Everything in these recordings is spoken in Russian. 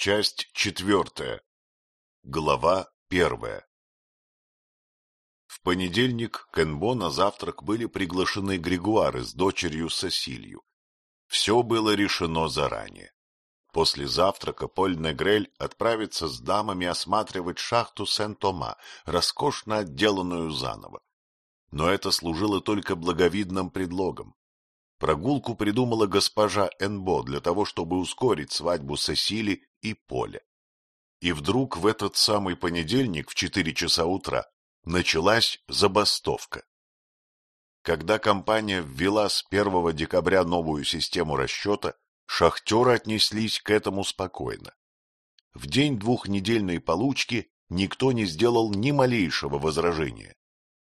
Часть четвертая. Глава первая. В понедельник к Энбо на завтрак были приглашены Григуары с дочерью Сосилью. Все было решено заранее. После завтрака Поль Негрель отправится с дамами осматривать шахту Сен-Тома, роскошно отделанную заново. Но это служило только благовидным предлогом. Прогулку придумала госпожа Энбо для того, чтобы ускорить свадьбу Сесили и Поля. И вдруг в этот самый понедельник в четыре часа утра началась забастовка. Когда компания ввела с 1 декабря новую систему расчета, шахтеры отнеслись к этому спокойно. В день двухнедельной получки никто не сделал ни малейшего возражения.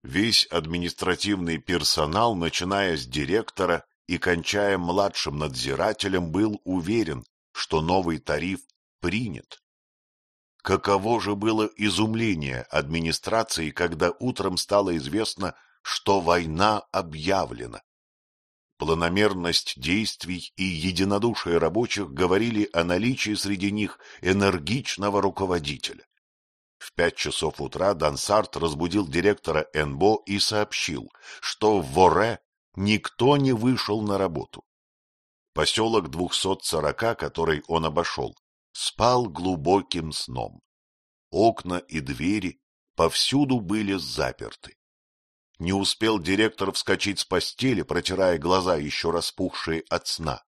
Весь административный персонал, начиная с директора и кончая младшим надзирателем, был уверен, что новый тариф принят. Каково же было изумление администрации, когда утром стало известно, что война объявлена. Планомерность действий и единодушие рабочих говорили о наличии среди них энергичного руководителя. В пять часов утра Дансарт разбудил директора НБО и сообщил, что в Воре никто не вышел на работу. Поселок двухсот сорока, который он обошел, спал глубоким сном. Окна и двери повсюду были заперты. Не успел директор вскочить с постели, протирая глаза, еще распухшие от сна,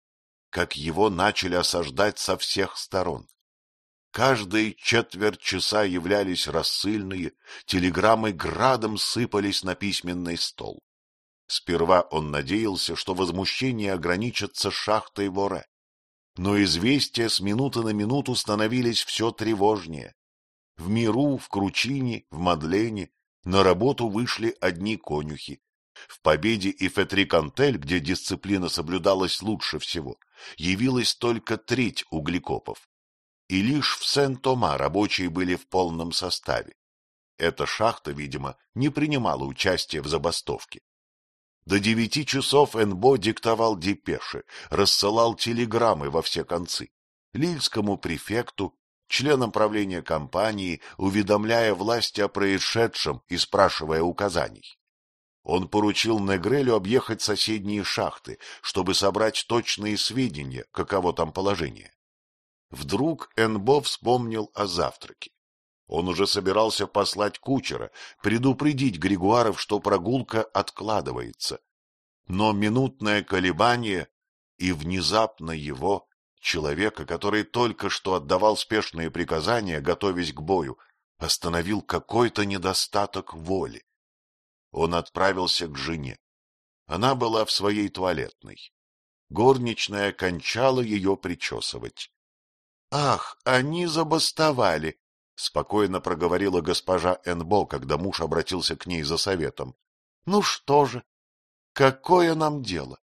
как его начали осаждать со всех сторон. Каждые четверть часа являлись рассыльные, телеграммы градом сыпались на письменный стол. Сперва он надеялся, что возмущение ограничится шахтой Воре. Но известия с минуты на минуту становились все тревожнее. В Миру, в Кручине, в Мадлене на работу вышли одни конюхи. В Победе и Фетрикантель, где дисциплина соблюдалась лучше всего, явилась только треть углекопов. И лишь в Сен-Тома рабочие были в полном составе. Эта шахта, видимо, не принимала участия в забастовке. До девяти часов НБО диктовал депеши, рассылал телеграммы во все концы. Лильскому префекту, членам правления компании, уведомляя власти о происшедшем и спрашивая указаний. Он поручил Негрелю объехать соседние шахты, чтобы собрать точные сведения, каково там положение. Вдруг Энбо вспомнил о завтраке. Он уже собирался послать кучера, предупредить Григуаров, что прогулка откладывается. Но минутное колебание и внезапно его, человека, который только что отдавал спешные приказания, готовясь к бою, остановил какой-то недостаток воли. Он отправился к жене. Она была в своей туалетной. Горничная кончала ее причесывать. — Ах, они забастовали! — спокойно проговорила госпожа Энбо, когда муж обратился к ней за советом. — Ну что же? Какое нам дело?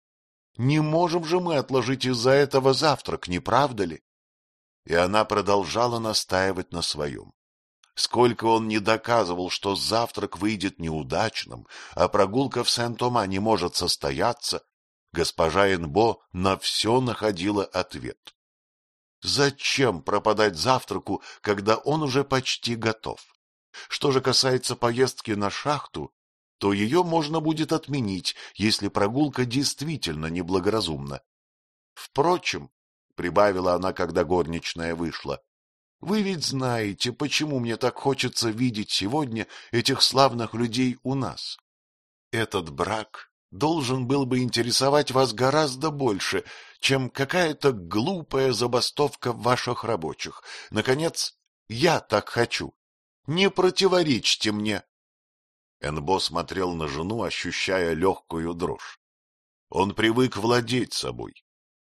Не можем же мы отложить из-за этого завтрак, не правда ли? И она продолжала настаивать на своем. Сколько он не доказывал, что завтрак выйдет неудачным, а прогулка в Сен-Тома не может состояться, госпожа Энбо на все находила ответ. Зачем пропадать завтраку, когда он уже почти готов? Что же касается поездки на шахту, то ее можно будет отменить, если прогулка действительно неблагоразумна. Впрочем, — прибавила она, когда горничная вышла, — вы ведь знаете, почему мне так хочется видеть сегодня этих славных людей у нас. Этот брак должен был бы интересовать вас гораздо больше, чем какая-то глупая забастовка ваших рабочих. Наконец, я так хочу. Не противоречьте мне. Энбо смотрел на жену, ощущая легкую дрожь. Он привык владеть собой,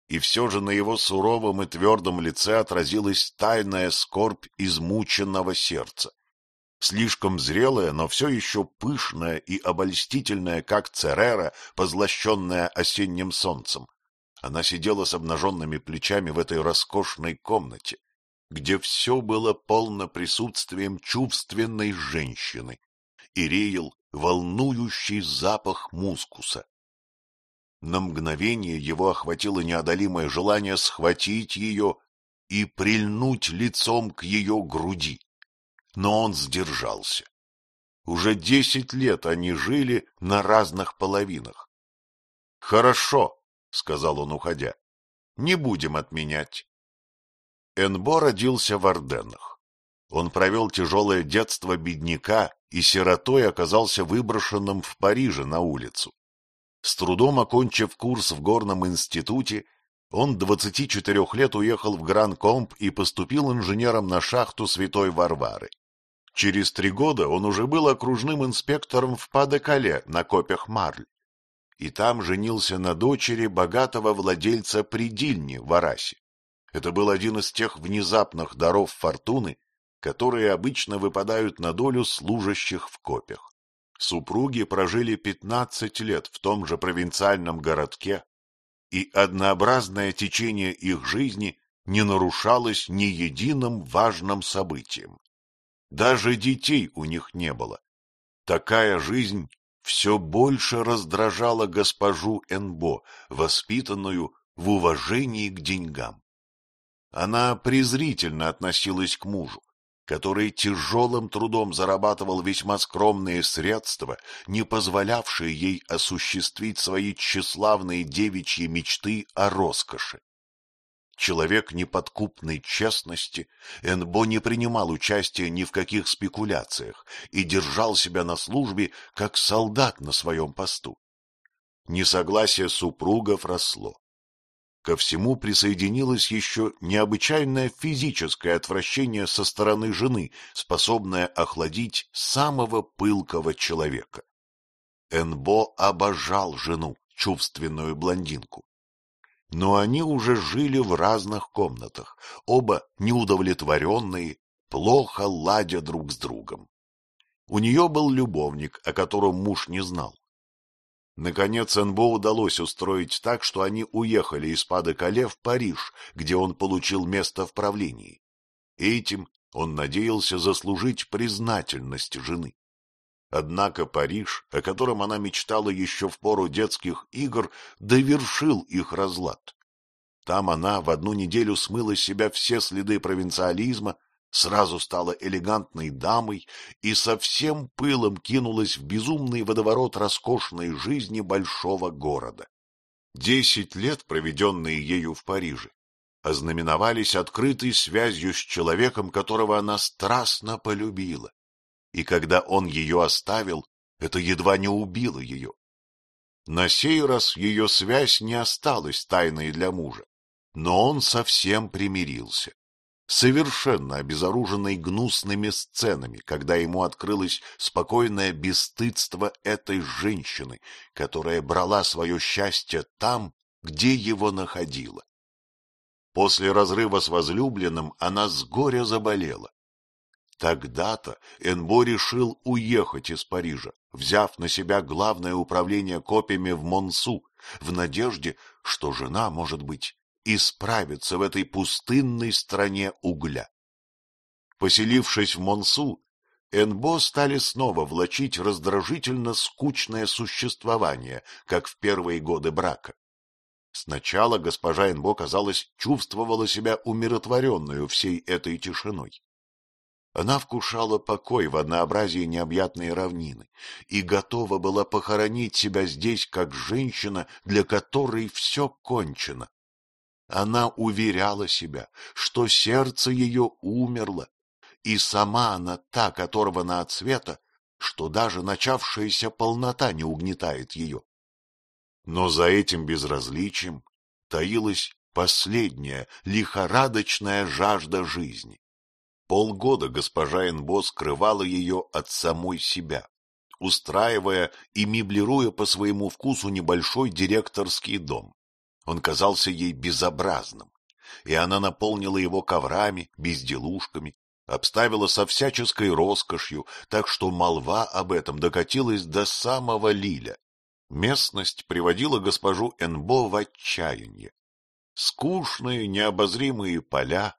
и все же на его суровом и твердом лице отразилась тайная скорбь измученного сердца слишком зрелая, но все еще пышная и обольстительная, как Церера, позлощенная осенним солнцем. Она сидела с обнаженными плечами в этой роскошной комнате, где все было полно присутствием чувственной женщины, и реял волнующий запах мускуса. На мгновение его охватило неодолимое желание схватить ее и прильнуть лицом к ее груди. Но он сдержался. Уже десять лет они жили на разных половинах. — Хорошо, — сказал он, уходя, — не будем отменять. Энбо родился в Орденах. Он провел тяжелое детство бедняка и сиротой оказался выброшенным в Париже на улицу. С трудом окончив курс в горном институте, он 24 лет уехал в Гран-Комп и поступил инженером на шахту Святой Варвары. Через три года он уже был окружным инспектором в Паде-Кале на копях Марль. И там женился на дочери богатого владельца Придильни в Арасе. Это был один из тех внезапных даров фортуны, которые обычно выпадают на долю служащих в копях. Супруги прожили пятнадцать лет в том же провинциальном городке, и однообразное течение их жизни не нарушалось ни единым важным событием. Даже детей у них не было. Такая жизнь все больше раздражала госпожу Энбо, воспитанную в уважении к деньгам. Она презрительно относилась к мужу, который тяжелым трудом зарабатывал весьма скромные средства, не позволявшие ей осуществить свои тщеславные девичьи мечты о роскоши. Человек неподкупной честности, Энбо не принимал участия ни в каких спекуляциях и держал себя на службе, как солдат на своем посту. Несогласие супругов росло. Ко всему присоединилось еще необычайное физическое отвращение со стороны жены, способное охладить самого пылкого человека. Энбо обожал жену, чувственную блондинку. Но они уже жили в разных комнатах, оба неудовлетворенные, плохо ладя друг с другом. У нее был любовник, о котором муж не знал. Наконец Энбо удалось устроить так, что они уехали из Пада-Кале в Париж, где он получил место в правлении. Этим он надеялся заслужить признательность жены. Однако Париж, о котором она мечтала еще в пору детских игр, довершил их разлад. Там она в одну неделю смыла с себя все следы провинциализма, сразу стала элегантной дамой и со всем пылом кинулась в безумный водоворот роскошной жизни большого города. Десять лет, проведенные ею в Париже, ознаменовались открытой связью с человеком, которого она страстно полюбила. И когда он ее оставил, это едва не убило ее. На сей раз ее связь не осталась тайной для мужа, но он совсем примирился совершенно обезоруженный гнусными сценами, когда ему открылось спокойное бесстыдство этой женщины, которая брала свое счастье там, где его находила. После разрыва с возлюбленным она с горя заболела. Тогда-то Энбо решил уехать из Парижа, взяв на себя главное управление копиями в Монсу, в надежде, что жена, может быть, и справиться в этой пустынной стране угля. Поселившись в Монсу, Энбо стали снова влачить раздражительно скучное существование, как в первые годы брака. Сначала госпожа Энбо, казалось, чувствовала себя умиротворенную всей этой тишиной. Она вкушала покой в однообразии необъятной равнины и готова была похоронить себя здесь, как женщина, для которой все кончено. Она уверяла себя, что сердце ее умерло, и сама она так оторвана от света, что даже начавшаяся полнота не угнетает ее. Но за этим безразличием таилась последняя лихорадочная жажда жизни. Полгода госпожа Энбо скрывала ее от самой себя, устраивая и меблируя по своему вкусу небольшой директорский дом. Он казался ей безобразным, и она наполнила его коврами, безделушками, обставила со всяческой роскошью, так что молва об этом докатилась до самого Лиля. Местность приводила госпожу Энбо в отчаяние. Скучные, необозримые поля,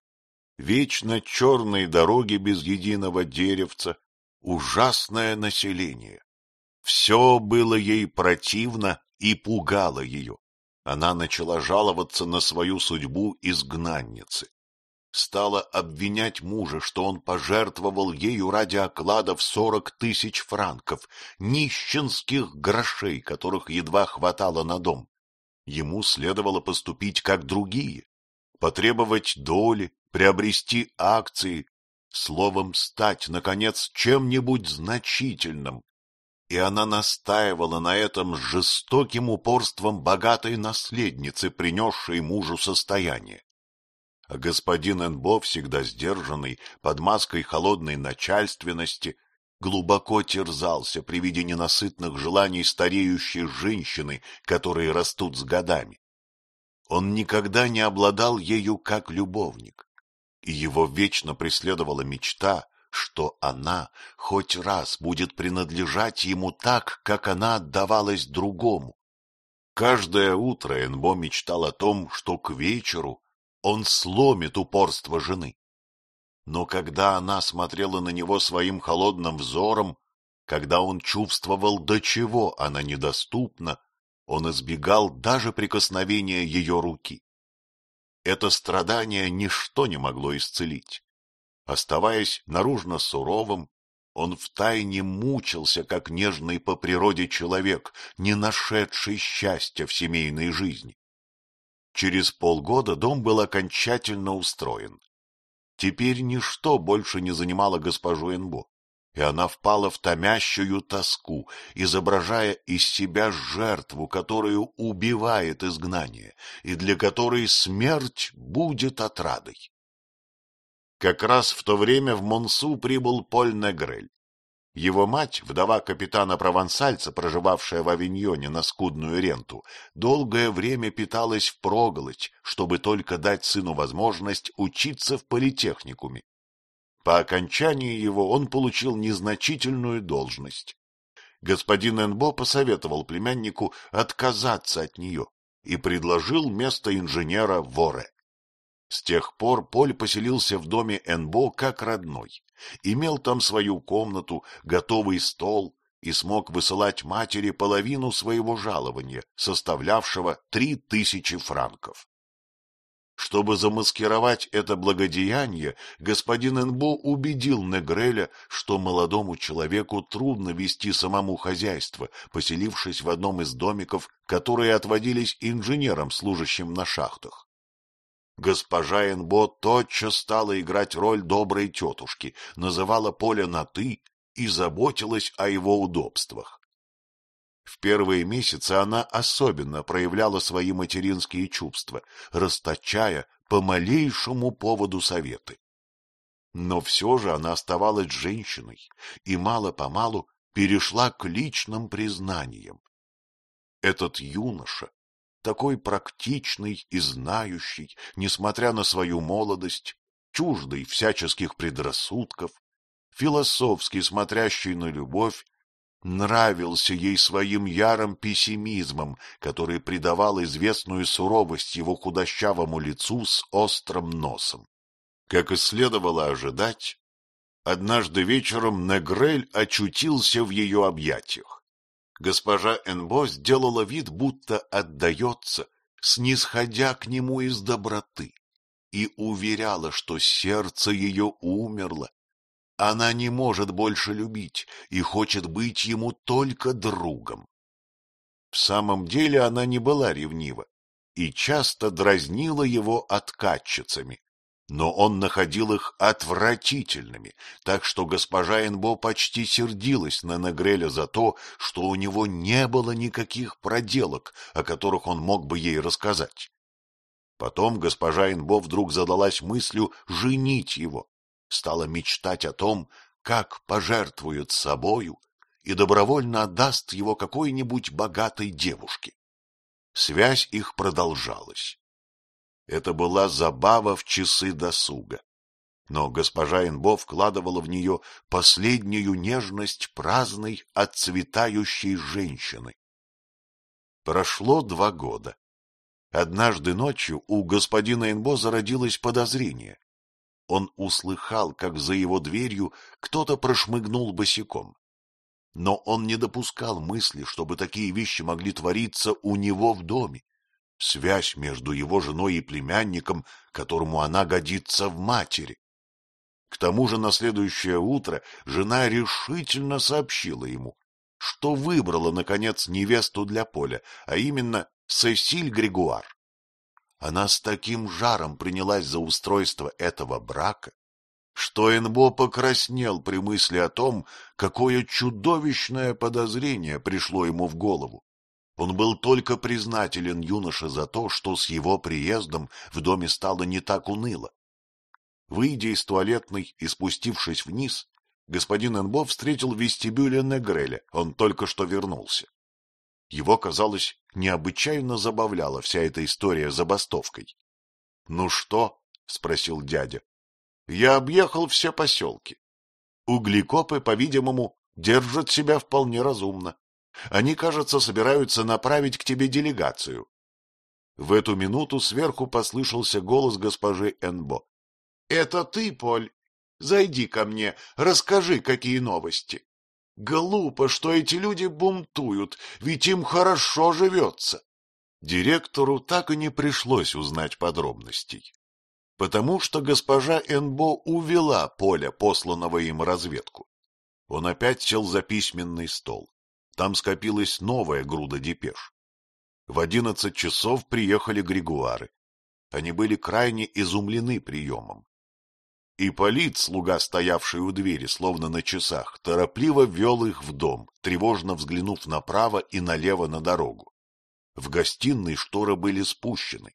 вечно черные дороги без единого деревца, ужасное население. Все было ей противно и пугало ее она начала жаловаться на свою судьбу изгнанницы. стала обвинять мужа, что он пожертвовал ею ради оклада в сорок тысяч франков, нищенских грошей, которых едва хватало на дом. Ему следовало поступить как другие, потребовать доли, приобрести акции, словом, стать, наконец, чем-нибудь значительным. И она настаивала на этом с жестоким упорством богатой наследницы, принесшей мужу состояние. А господин Энбо, всегда сдержанный, под маской холодной начальственности, глубоко терзался при виде ненасытных желаний стареющей женщины, которые растут с годами. Он никогда не обладал ею как любовник, и его вечно преследовала мечта, что она хоть раз будет принадлежать ему так, как она отдавалась другому. Каждое утро Энбо мечтал о том, что к вечеру он сломит упорство жены. Но когда она смотрела на него своим холодным взором, когда он чувствовал, до чего она недоступна, он избегал даже прикосновения ее руки. Это страдание ничто не могло исцелить. Оставаясь наружно суровым, он втайне мучился, как нежный по природе человек, не нашедший счастья в семейной жизни. Через полгода дом был окончательно устроен. Теперь ничто больше не занимало госпожу Энбо, и она впала в томящую тоску, изображая из себя жертву, которую убивает изгнание, и для которой смерть будет отрадой. Как раз в то время в Монсу прибыл Поль Негрель. Его мать, вдова капитана-провансальца, проживавшая в Авиньоне на скудную ренту, долгое время питалась впроголодь, чтобы только дать сыну возможность учиться в политехникуме. По окончании его он получил незначительную должность. Господин Энбо посоветовал племяннику отказаться от нее и предложил место инженера Воре. С тех пор Поль поселился в доме Энбо как родной, имел там свою комнату, готовый стол и смог высылать матери половину своего жалования, составлявшего три тысячи франков. Чтобы замаскировать это благодеяние, господин Энбо убедил Негреля, что молодому человеку трудно вести самому хозяйство, поселившись в одном из домиков, которые отводились инженерам, служащим на шахтах. Госпожа Энбо тотчас стала играть роль доброй тетушки, называла Поля на «ты» и заботилась о его удобствах. В первые месяцы она особенно проявляла свои материнские чувства, расточая по малейшему поводу советы. Но все же она оставалась женщиной и мало-помалу перешла к личным признаниям. Этот юноша такой практичный и знающий, несмотря на свою молодость, чуждый всяческих предрассудков, философски смотрящий на любовь, нравился ей своим ярым пессимизмом, который придавал известную суровость его худощавому лицу с острым носом. Как и следовало ожидать, однажды вечером Негрель очутился в ее объятиях госпожа Энбо сделала вид, будто отдается, снисходя к нему из доброты, и уверяла, что сердце ее умерло. Она не может больше любить и хочет быть ему только другом. В самом деле она не была ревнива и часто дразнила его откатчицами но он находил их отвратительными, так что госпожа Энбо почти сердилась на Негреля за то, что у него не было никаких проделок, о которых он мог бы ей рассказать. Потом госпожа Энбо вдруг задалась мыслью женить его, стала мечтать о том, как пожертвует собою и добровольно отдаст его какой-нибудь богатой девушке. Связь их продолжалась. Это была забава в часы досуга. Но госпожа Энбо вкладывала в нее последнюю нежность праздной, отцветающей женщины. Прошло два года. Однажды ночью у господина Энбо зародилось подозрение. Он услыхал, как за его дверью кто-то прошмыгнул босиком. Но он не допускал мысли, чтобы такие вещи могли твориться у него в доме связь между его женой и племянником, которому она годится в матери. К тому же на следующее утро жена решительно сообщила ему, что выбрала, наконец, невесту для Поля, а именно Сесиль Григуар. Она с таким жаром принялась за устройство этого брака, что Энбо покраснел при мысли о том, какое чудовищное подозрение пришло ему в голову. Он был только признателен юноше за то, что с его приездом в доме стало не так уныло. Выйдя из туалетной и спустившись вниз, господин Энбо встретил в вестибюле Негреля, он только что вернулся. Его, казалось, необычайно забавляла вся эта история забастовкой. — Ну что? — спросил дядя. — Я объехал все поселки. Углекопы, по-видимому, держат себя вполне разумно. Они, кажется, собираются направить к тебе делегацию. В эту минуту сверху послышался голос госпожи Энбо. — Это ты, Поль? Зайди ко мне, расскажи, какие новости. Глупо, что эти люди бунтуют, ведь им хорошо живется. Директору так и не пришлось узнать подробностей, потому что госпожа Энбо увела Поля, посланного им разведку. Он опять сел за письменный стол. Там скопилась новая груда депеш. В одиннадцать часов приехали Григуары. Они были крайне изумлены приемом. И полит, слуга, стоявший у двери, словно на часах, торопливо вел их в дом, тревожно взглянув направо и налево на дорогу. В гостиной шторы были спущены.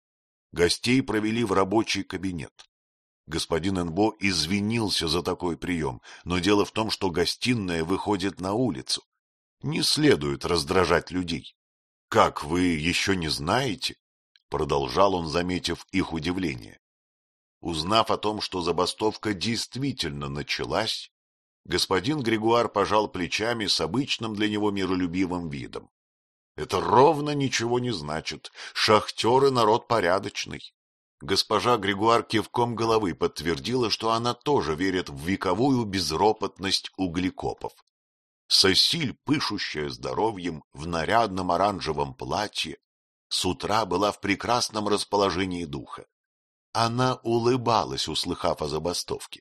Гостей провели в рабочий кабинет. Господин Энбо извинился за такой прием, но дело в том, что гостиная выходит на улицу. Не следует раздражать людей. — Как, вы еще не знаете? — продолжал он, заметив их удивление. Узнав о том, что забастовка действительно началась, господин Григуар пожал плечами с обычным для него миролюбивым видом. Это ровно ничего не значит. Шахтеры — народ порядочный. Госпожа Григуар кивком головы подтвердила, что она тоже верит в вековую безропотность углекопов. Сосиль, пышущая здоровьем, в нарядном оранжевом платье, с утра была в прекрасном расположении духа. Она улыбалась, услыхав о забастовке.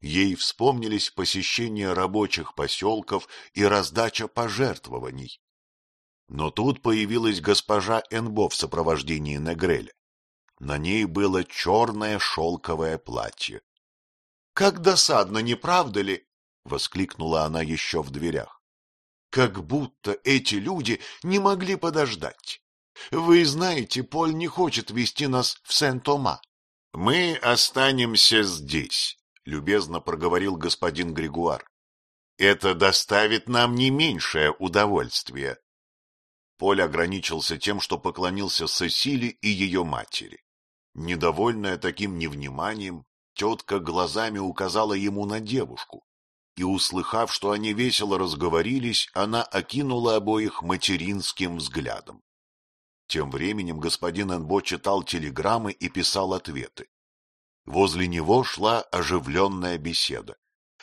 Ей вспомнились посещение рабочих поселков и раздача пожертвований. Но тут появилась госпожа Энбо в сопровождении Негреля. На ней было черное шелковое платье. — Как досадно, не правда ли? — воскликнула она еще в дверях. — Как будто эти люди не могли подождать. Вы знаете, Поль не хочет вести нас в Сен-Тома. — Мы останемся здесь, — любезно проговорил господин Григуар. — Это доставит нам не меньшее удовольствие. Поль ограничился тем, что поклонился Сесиле и ее матери. Недовольная таким невниманием, тетка глазами указала ему на девушку, и, услыхав, что они весело разговорились, она окинула обоих материнским взглядом. Тем временем господин Энбо читал телеграммы и писал ответы. Возле него шла оживленная беседа.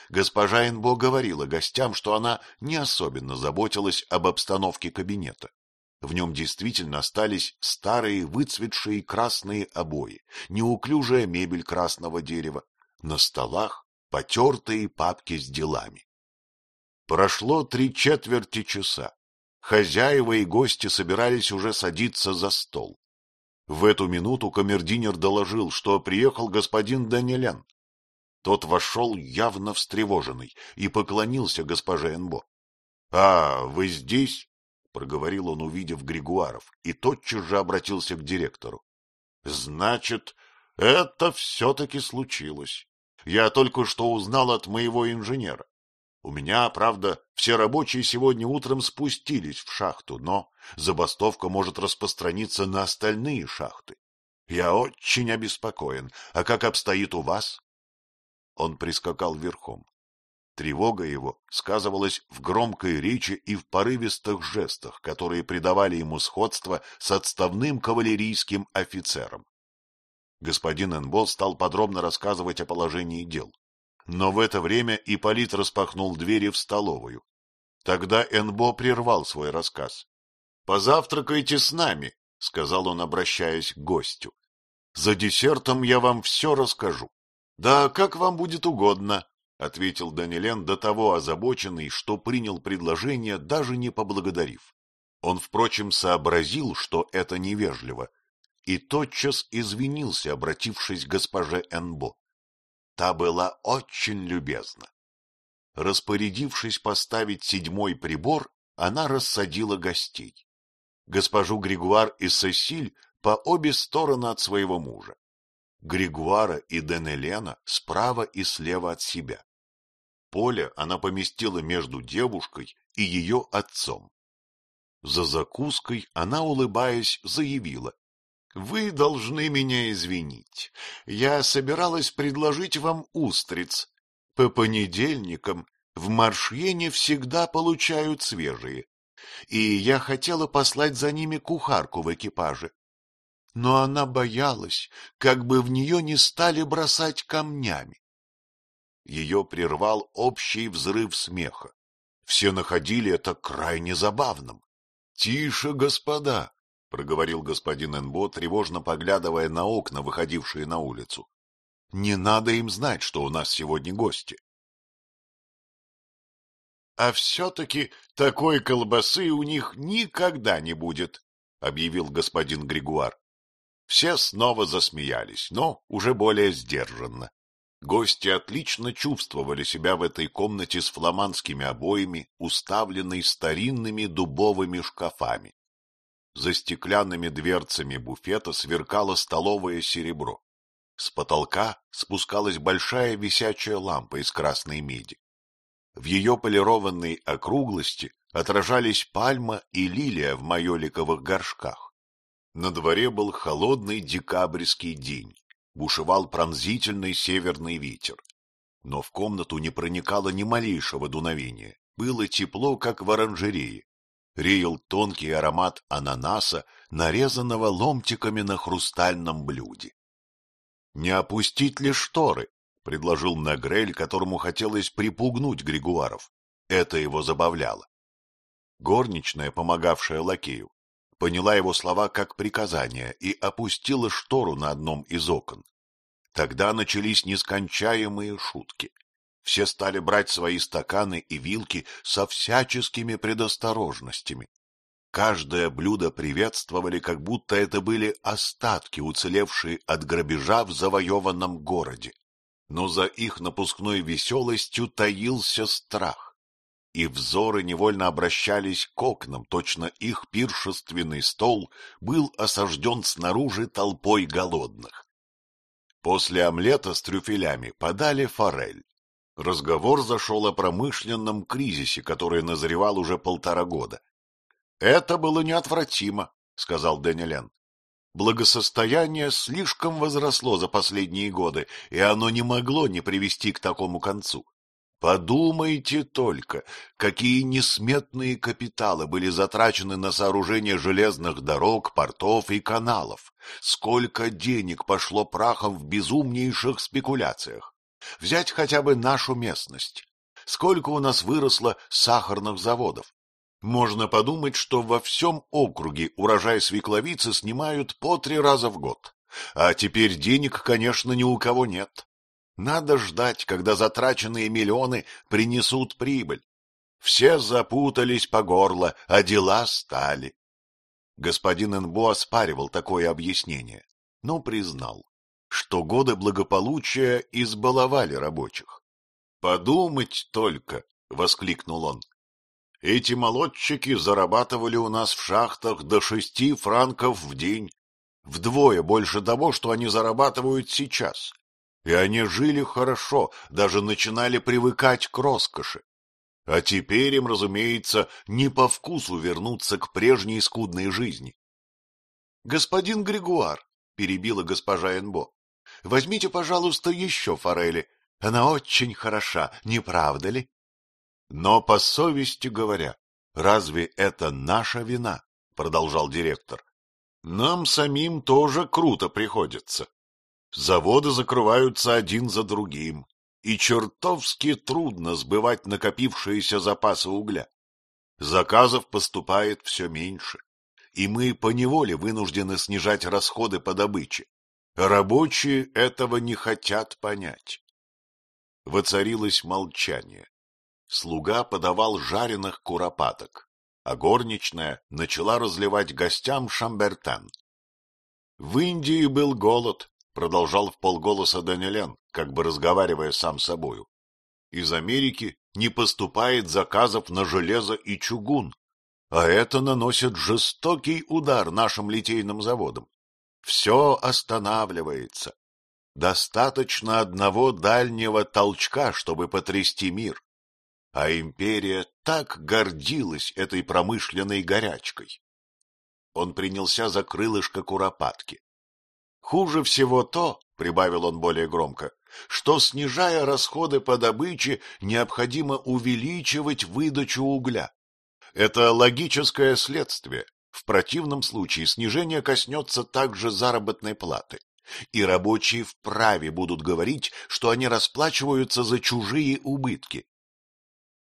Госпожа Энбо говорила гостям, что она не особенно заботилась об обстановке кабинета. В нем действительно остались старые выцветшие красные обои, неуклюжая мебель красного дерева, на столах потертые папки с делами. Прошло три четверти часа. Хозяева и гости собирались уже садиться за стол. В эту минуту камердинер доложил, что приехал господин Данилян. Тот вошел явно встревоженный и поклонился госпоже Энбо. — А, вы здесь? — проговорил он, увидев Григуаров, и тотчас же обратился к директору. — Значит, это все-таки случилось. Я только что узнал от моего инженера. У меня, правда, все рабочие сегодня утром спустились в шахту, но забастовка может распространиться на остальные шахты. Я очень обеспокоен. А как обстоит у вас? Он прискакал верхом. Тревога его сказывалась в громкой речи и в порывистых жестах, которые придавали ему сходство с отставным кавалерийским офицером. Господин Энбол стал подробно рассказывать о положении дел. Но в это время Ипполит распахнул двери в столовую. Тогда Энбо прервал свой рассказ. — Позавтракайте с нами, — сказал он, обращаясь к гостю. — За десертом я вам все расскажу. — Да как вам будет угодно, — ответил Данилен до того озабоченный, что принял предложение, даже не поблагодарив. Он, впрочем, сообразил, что это невежливо, и тотчас извинился, обратившись к госпоже Энбо. Та была очень любезна. Распорядившись поставить седьмой прибор, она рассадила гостей госпожу Григуар и Сесиль по обе стороны от своего мужа, Григуара и Денелена справа и слева от себя. Поле она поместила между девушкой и ее отцом. За закуской она, улыбаясь, заявила. — Вы должны меня извинить. Я собиралась предложить вам устриц. По понедельникам в Маршьене всегда получают свежие и я хотела послать за ними кухарку в экипаже. Но она боялась, как бы в нее не стали бросать камнями. Ее прервал общий взрыв смеха. Все находили это крайне забавным. — Тише, господа! — проговорил господин Энбо, тревожно поглядывая на окна, выходившие на улицу. — Не надо им знать, что у нас сегодня гости. А все-таки такой колбасы у них никогда не будет, — объявил господин Григуар. Все снова засмеялись, но уже более сдержанно. Гости отлично чувствовали себя в этой комнате с фламандскими обоями, уставленной старинными дубовыми шкафами. За стеклянными дверцами буфета сверкало столовое серебро. С потолка спускалась большая висячая лампа из красной меди. В ее полированной округлости отражались пальма и лилия в майоликовых горшках. На дворе был холодный декабрьский день, бушевал пронзительный северный ветер. Но в комнату не проникало ни малейшего дуновения, было тепло, как в оранжерее. Реял тонкий аромат ананаса, нарезанного ломтиками на хрустальном блюде. Не опустить ли шторы? — предложил Нагрель, которому хотелось припугнуть Григуаров. Это его забавляло. Горничная, помогавшая лакею, поняла его слова как приказание и опустила штору на одном из окон. Тогда начались нескончаемые шутки. Все стали брать свои стаканы и вилки со всяческими предосторожностями. Каждое блюдо приветствовали, как будто это были остатки, уцелевшие от грабежа в завоеванном городе но за их напускной веселостью таился страх, и взоры невольно обращались к окнам, точно их пиршественный стол был осажден снаружи толпой голодных. После омлета с трюфелями подали форель. Разговор зашел о промышленном кризисе, который назревал уже полтора года. — Это было неотвратимо, — сказал Данилен. Благосостояние слишком возросло за последние годы, и оно не могло не привести к такому концу. Подумайте только, какие несметные капиталы были затрачены на сооружение железных дорог, портов и каналов, сколько денег пошло прахом в безумнейших спекуляциях. Взять хотя бы нашу местность. Сколько у нас выросло сахарных заводов, можно подумать, что во всем округе урожай свекловицы снимают по три раза в год. А теперь денег, конечно, ни у кого нет. Надо ждать, когда затраченные миллионы принесут прибыль. Все запутались по горло, а дела стали. Господин Энбо оспаривал такое объяснение, но признал, что годы благополучия избаловали рабочих. — Подумать только! — воскликнул он. Эти молодчики зарабатывали у нас в шахтах до шести франков в день, вдвое больше того, что они зарабатывают сейчас. И они жили хорошо, даже начинали привыкать к роскоши. А теперь им, разумеется, не по вкусу вернуться к прежней скудной жизни. — Господин Григуар, — перебила госпожа Энбо, — возьмите, пожалуйста, еще форели. Она очень хороша, не правда ли? Но, по совести говоря, разве это наша вина? — продолжал директор. — Нам самим тоже круто приходится. Заводы закрываются один за другим, и чертовски трудно сбывать накопившиеся запасы угля. Заказов поступает все меньше. и мы поневоле вынуждены снижать расходы по добыче. Рабочие этого не хотят понять. Воцарилось молчание. Слуга подавал жареных куропаток, а горничная начала разливать гостям шамбертен. В Индии был голод, продолжал в полголоса Данилен, как бы разговаривая сам собою. Из Америки не поступает заказов на железо и чугун, а это наносит жестокий удар нашим литейным заводам. Все останавливается. Достаточно одного дальнего толчка, чтобы потрясти мир. А империя так гордилась этой промышленной горячкой. Он принялся за крылышко куропатки. Хуже всего то, — прибавил он более громко, — что, снижая расходы по добыче, необходимо увеличивать выдачу угля. Это логическое следствие. В противном случае снижение коснется также заработной платы, и рабочие вправе будут говорить, что они расплачиваются за чужие убытки.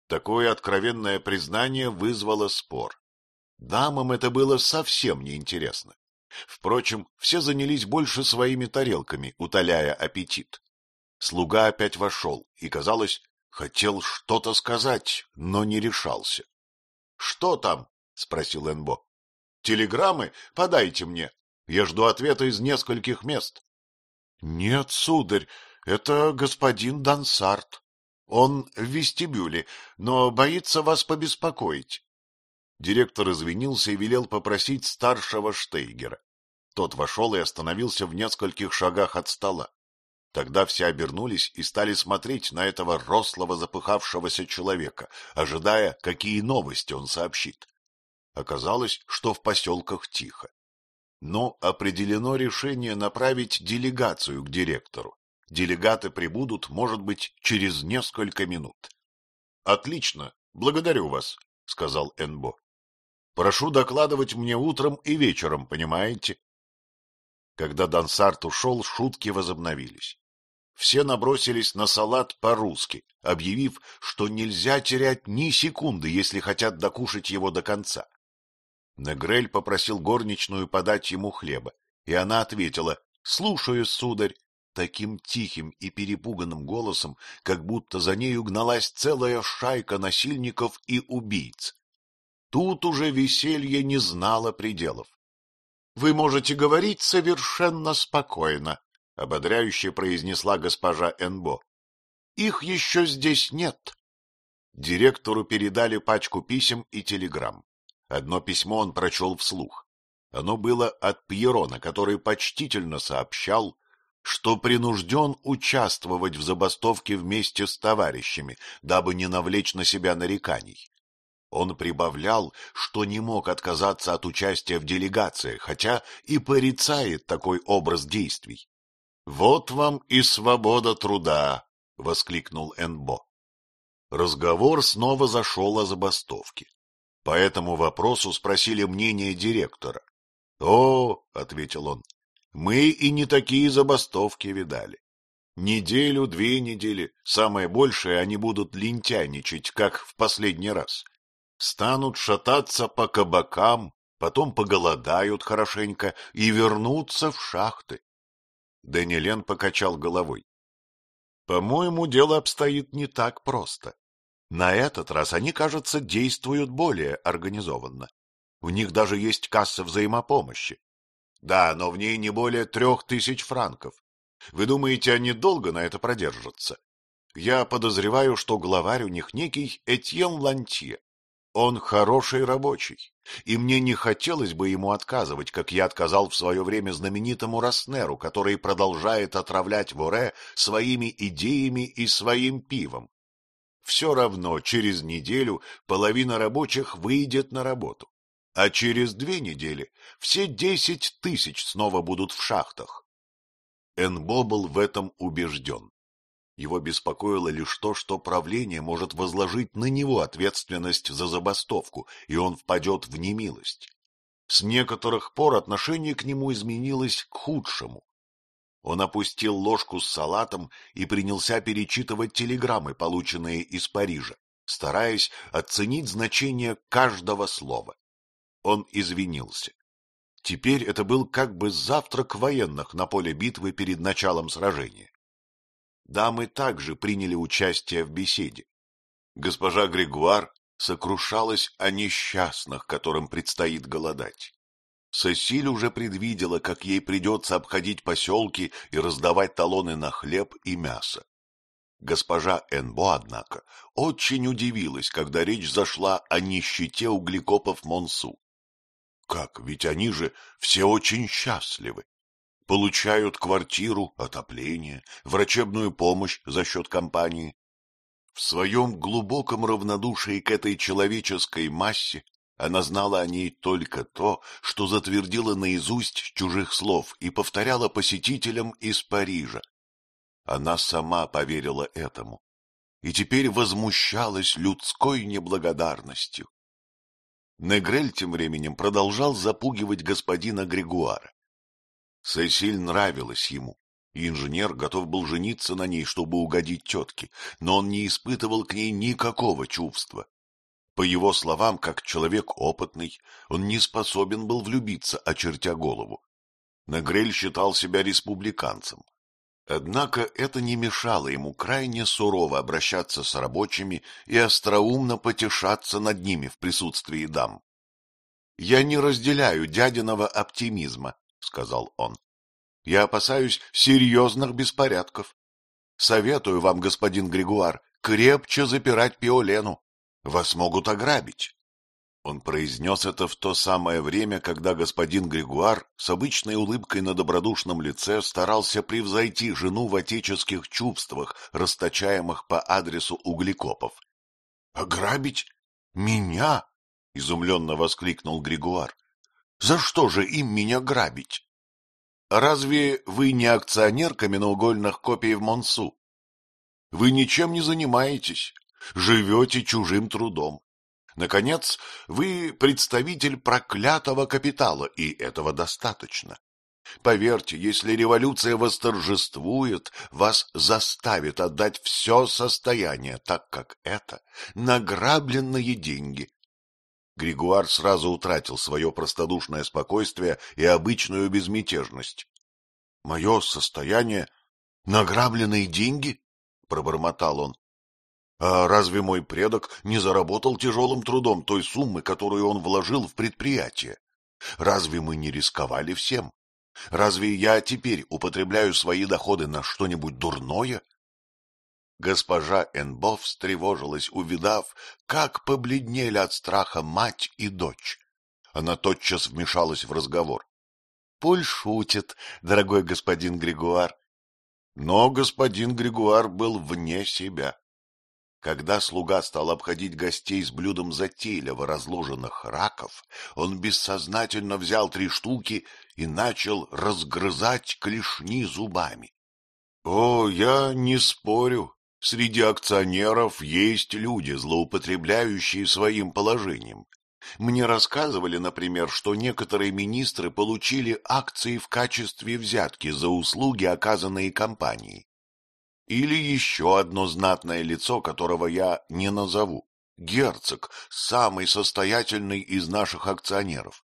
Такое откровенное признание вызвало спор. Дамам это было совсем неинтересно. Впрочем, все занялись больше своими тарелками, утоляя аппетит. Слуга опять вошел и, казалось, хотел что-то сказать, но не решался. — Что там? — спросил Энбо. — Телеграммы подайте мне. Я жду ответа из нескольких мест. — Нет, сударь, это господин Дансарт. Он в вестибюле, но боится вас побеспокоить. Директор извинился и велел попросить старшего Штейгера. Тот вошел и остановился в нескольких шагах от стола. Тогда все обернулись и стали смотреть на этого рослого запыхавшегося человека, ожидая, какие новости он сообщит. Оказалось, что в поселках тихо. Но определено решение направить делегацию к директору. Делегаты прибудут, может быть, через несколько минут. — Отлично, благодарю вас, — сказал Энбо. — Прошу докладывать мне утром и вечером, понимаете? Когда Дансарт ушел, шутки возобновились. Все набросились на салат по-русски, объявив, что нельзя терять ни секунды, если хотят докушать его до конца. Негрель попросил горничную подать ему хлеба, и она ответила «Слушаю, сударь», таким тихим и перепуганным голосом, как будто за нею гналась целая шайка насильников и убийц. Тут уже веселье не знало пределов. Вы можете говорить совершенно спокойно, — ободряюще произнесла госпожа Энбо. — Их еще здесь нет. Директору передали пачку писем и телеграмм. Одно письмо он прочел вслух. Оно было от Пьерона, который почтительно сообщал, что принужден участвовать в забастовке вместе с товарищами, дабы не навлечь на себя нареканий. Он прибавлял, что не мог отказаться от участия в делегации, хотя и порицает такой образ действий. — Вот вам и свобода труда! — воскликнул Энбо. Разговор снова зашел о забастовке. По этому вопросу спросили мнение директора. — О, — ответил он, — мы и не такие забастовки видали. Неделю, две недели, самое большее они будут лентяйничать, как в последний раз станут шататься по кабакам, потом поголодают хорошенько и вернутся в шахты. Данилен покачал головой. По-моему, дело обстоит не так просто. На этот раз они, кажется, действуют более организованно. У них даже есть касса взаимопомощи. Да, но в ней не более трех тысяч франков. Вы думаете, они долго на это продержатся? Я подозреваю, что главарь у них некий Этьен Лантье. Он хороший рабочий, и мне не хотелось бы ему отказывать, как я отказал в свое время знаменитому Роснеру, который продолжает отравлять Воре своими идеями и своим пивом. Все равно через неделю половина рабочих выйдет на работу, а через две недели все десять тысяч снова будут в шахтах. Энбо был в этом убежден. Его беспокоило лишь то, что правление может возложить на него ответственность за забастовку, и он впадет в немилость. С некоторых пор отношение к нему изменилось к худшему. Он опустил ложку с салатом и принялся перечитывать телеграммы, полученные из Парижа, стараясь оценить значение каждого слова. Он извинился. Теперь это был как бы завтрак военных на поле битвы перед началом сражения. Дамы также приняли участие в беседе. Госпожа Григуар сокрушалась о несчастных, которым предстоит голодать. Сесиль уже предвидела, как ей придется обходить поселки и раздавать талоны на хлеб и мясо. Госпожа Энбо, однако, очень удивилась, когда речь зашла о нищете углекопов Монсу. Как, ведь они же все очень счастливы. Получают квартиру, отопление, врачебную помощь за счет компании. В своем глубоком равнодушии к этой человеческой массе она знала о ней только то, что затвердила наизусть чужих слов и повторяла посетителям из Парижа. Она сама поверила этому и теперь возмущалась людской неблагодарностью. Негрель тем временем продолжал запугивать господина Григуара. Сесиль нравилась ему, и инженер готов был жениться на ней, чтобы угодить тетке, но он не испытывал к ней никакого чувства. По его словам, как человек опытный, он не способен был влюбиться, очертя голову. Нагрель считал себя республиканцем. Однако это не мешало ему крайне сурово обращаться с рабочими и остроумно потешаться над ними в присутствии дам. — Я не разделяю дядиного оптимизма, — сказал он. — Я опасаюсь серьезных беспорядков. Советую вам, господин Григуар, крепче запирать Пиолену. Вас могут ограбить. Он произнес это в то самое время, когда господин Григуар с обычной улыбкой на добродушном лице старался превзойти жену в отеческих чувствах, расточаемых по адресу углекопов. — Ограбить? Меня? — изумленно воскликнул Григуар. — За что же им меня грабить? — Разве вы не акционер каменноугольных копий в Монсу? Вы ничем не занимаетесь, живете чужим трудом. Наконец, вы представитель проклятого капитала, и этого достаточно. Поверьте, если революция восторжествует, вас заставит отдать все состояние, так как это награбленные деньги. Григуар сразу утратил свое простодушное спокойствие и обычную безмятежность. — Мое состояние? Награбленные деньги? — пробормотал он. А разве мой предок не заработал тяжелым трудом той суммы, которую он вложил в предприятие? Разве мы не рисковали всем? Разве я теперь употребляю свои доходы на что-нибудь дурное? Госпожа Энбо встревожилась, увидав, как побледнели от страха мать и дочь. Она тотчас вмешалась в разговор. — Поль шутит, дорогой господин Григуар. Но господин Григуар был вне себя. Когда слуга стал обходить гостей с блюдом затейливо разложенных раков, он бессознательно взял три штуки и начал разгрызать клешни зубами. — О, я не спорю, среди акционеров есть люди, злоупотребляющие своим положением. Мне рассказывали, например, что некоторые министры получили акции в качестве взятки за услуги, оказанные компанией. Или еще одно знатное лицо, которого я не назову. Герцог, самый состоятельный из наших акционеров.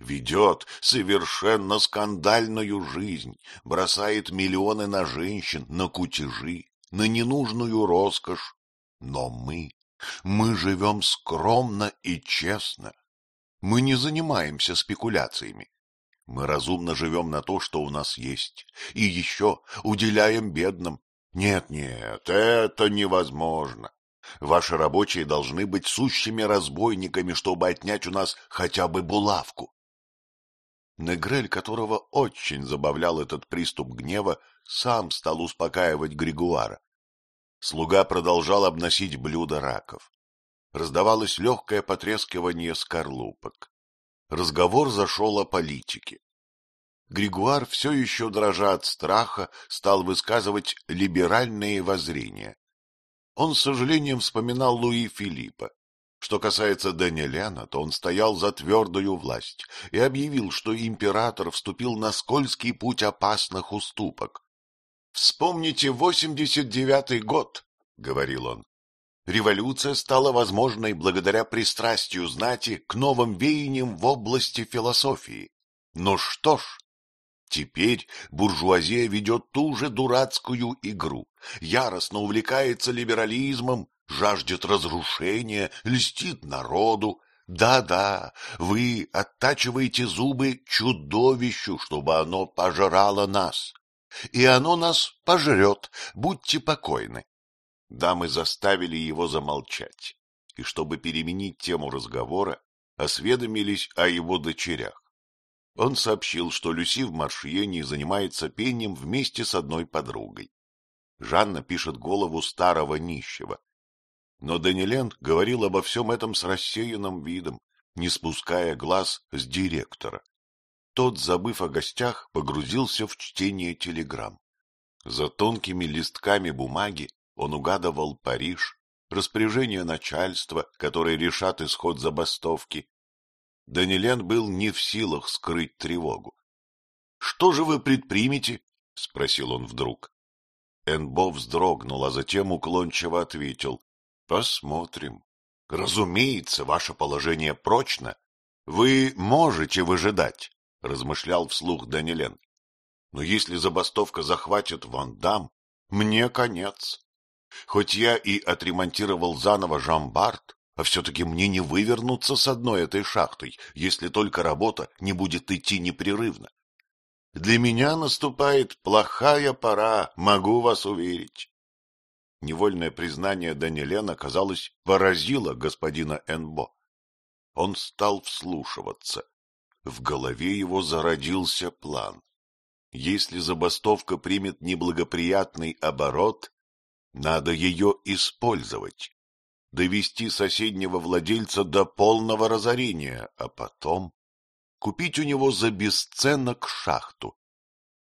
Ведет совершенно скандальную жизнь, бросает миллионы на женщин, на кутежи, на ненужную роскошь. Но мы, мы живем скромно и честно. Мы не занимаемся спекуляциями. Мы разумно живем на то, что у нас есть, и еще уделяем бедным, нет, нет, это невозможно. Ваши рабочие должны быть сущими разбойниками, чтобы отнять у нас хотя бы булавку. Негрель, которого очень забавлял этот приступ гнева, сам стал успокаивать Григуара. Слуга продолжал обносить блюдо раков. Раздавалось легкое потрескивание скорлупок. Разговор зашел о политике. Григуар, все еще дрожа от страха, стал высказывать либеральные воззрения. Он с сожалением вспоминал Луи Филиппа. Что касается Даниэляна, то он стоял за твердую власть и объявил, что император вступил на скользкий путь опасных уступок. — Вспомните восемьдесят девятый год, — говорил он. Революция стала возможной благодаря пристрастию знати к новым веяниям в области философии. Но что ж, теперь буржуазия ведет ту же дурацкую игру, яростно увлекается либерализмом, жаждет разрушения, льстит народу. Да-да, вы оттачиваете зубы чудовищу, чтобы оно пожрало нас. И оно нас пожрет, будьте покойны. Дамы заставили его замолчать, и, чтобы переменить тему разговора, осведомились о его дочерях. Он сообщил, что Люси в Маршиении занимается пением вместе с одной подругой. Жанна пишет голову старого нищего. Но Данилен говорил обо всем этом с рассеянным видом, не спуская глаз с директора. Тот, забыв о гостях, погрузился в чтение телеграмм. За тонкими листками бумаги он угадывал Париж, распоряжение начальства, которое решат исход забастовки. Данилен был не в силах скрыть тревогу. — Что же вы предпримете? — спросил он вдруг. Энбо вздрогнул, а затем уклончиво ответил. — Посмотрим. — Разумеется, ваше положение прочно. Вы можете выжидать, — размышлял вслух Данилен. — Но если забастовка захватит Ван Дам, мне конец. Хоть я и отремонтировал заново Жамбард, а все-таки мне не вывернуться с одной этой шахтой, если только работа не будет идти непрерывно. Для меня наступает плохая пора, могу вас уверить. Невольное признание Данилена, казалось, поразило господина Энбо. Он стал вслушиваться. В голове его зародился план. Если забастовка примет неблагоприятный оборот, надо ее использовать, довести соседнего владельца до полного разорения, а потом купить у него за бесценок шахту.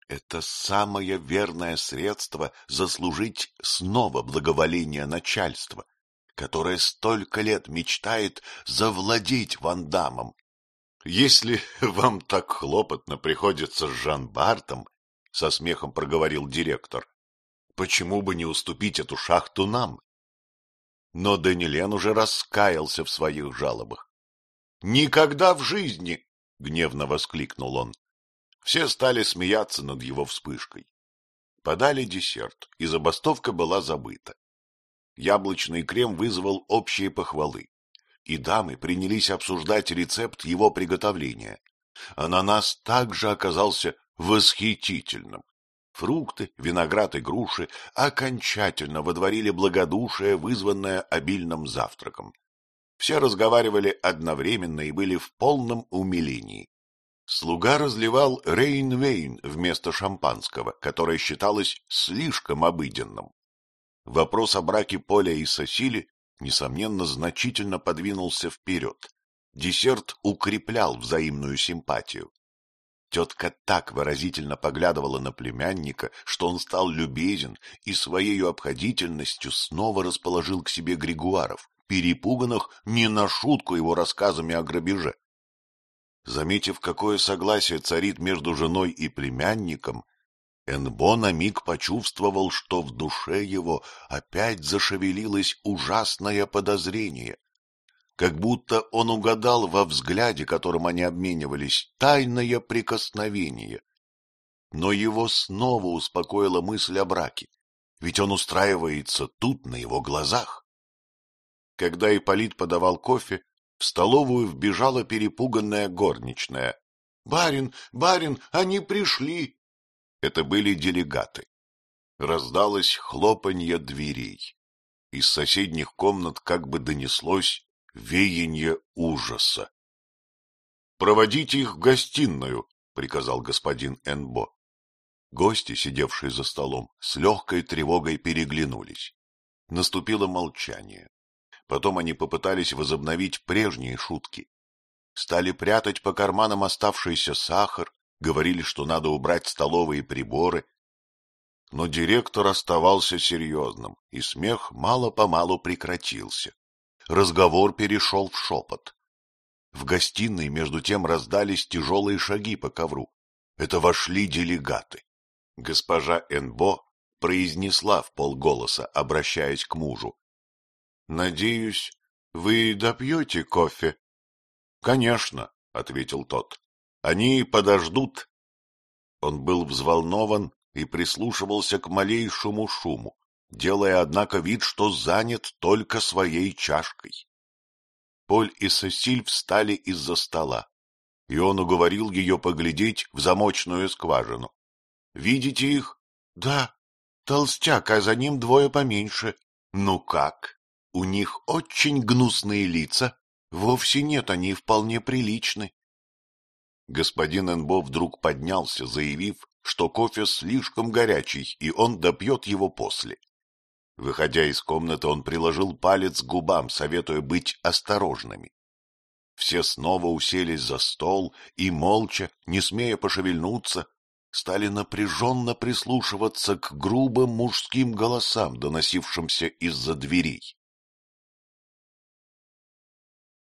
Это самое верное средство заслужить снова благоволение начальства, которое столько лет мечтает завладеть Вандамом. Если вам так хлопотно приходится с Жан Бартом, — со смехом проговорил директор, Почему бы не уступить эту шахту нам? Но Данилен уже раскаялся в своих жалобах. «Никогда в жизни!» — гневно воскликнул он. Все стали смеяться над его вспышкой. Подали десерт, и забастовка была забыта. Яблочный крем вызвал общие похвалы, и дамы принялись обсуждать рецепт его приготовления. Ананас также оказался восхитительным. Фрукты, виноград и груши окончательно водворили благодушие, вызванное обильным завтраком. Все разговаривали одновременно и были в полном умилении. Слуга разливал рейн-вейн вместо шампанского, которое считалось слишком обыденным. Вопрос о браке Поля и Сосили, несомненно, значительно подвинулся вперед. Десерт укреплял взаимную симпатию. Тетка так выразительно поглядывала на племянника, что он стал любезен и своей обходительностью снова расположил к себе Григуаров, перепуганных не на шутку его рассказами о грабеже. Заметив, какое согласие царит между женой и племянником, Энбо на миг почувствовал, что в душе его опять зашевелилось ужасное подозрение как будто он угадал во взгляде, которым они обменивались, тайное прикосновение. Но его снова успокоила мысль о браке, ведь он устраивается тут, на его глазах. Когда Ипполит подавал кофе, в столовую вбежала перепуганная горничная. — Барин, барин, они пришли! Это были делегаты. Раздалось хлопанье дверей. Из соседних комнат как бы донеслось веяние ужаса. — Проводите их в гостиную, — приказал господин Энбо. Гости, сидевшие за столом, с легкой тревогой переглянулись. Наступило молчание. Потом они попытались возобновить прежние шутки. Стали прятать по карманам оставшийся сахар, говорили, что надо убрать столовые приборы. Но директор оставался серьезным, и смех мало-помалу прекратился разговор перешел в шепот. В гостиной между тем раздались тяжелые шаги по ковру. Это вошли делегаты. Госпожа Энбо произнесла в полголоса, обращаясь к мужу. — Надеюсь, вы допьете кофе? — Конечно, — ответил тот. — Они подождут. Он был взволнован и прислушивался к малейшему шуму, делая, однако, вид, что занят только своей чашкой. Поль и Сесиль встали из-за стола, и он уговорил ее поглядеть в замочную скважину. — Видите их? — Да. Толстяк, а за ним двое поменьше. — Ну как? У них очень гнусные лица. Вовсе нет, они вполне приличны. Господин Энбо вдруг поднялся, заявив, что кофе слишком горячий, и он допьет его после. Выходя из комнаты, он приложил палец к губам, советуя быть осторожными. Все снова уселись за стол и, молча, не смея пошевельнуться, стали напряженно прислушиваться к грубым мужским голосам, доносившимся из-за дверей.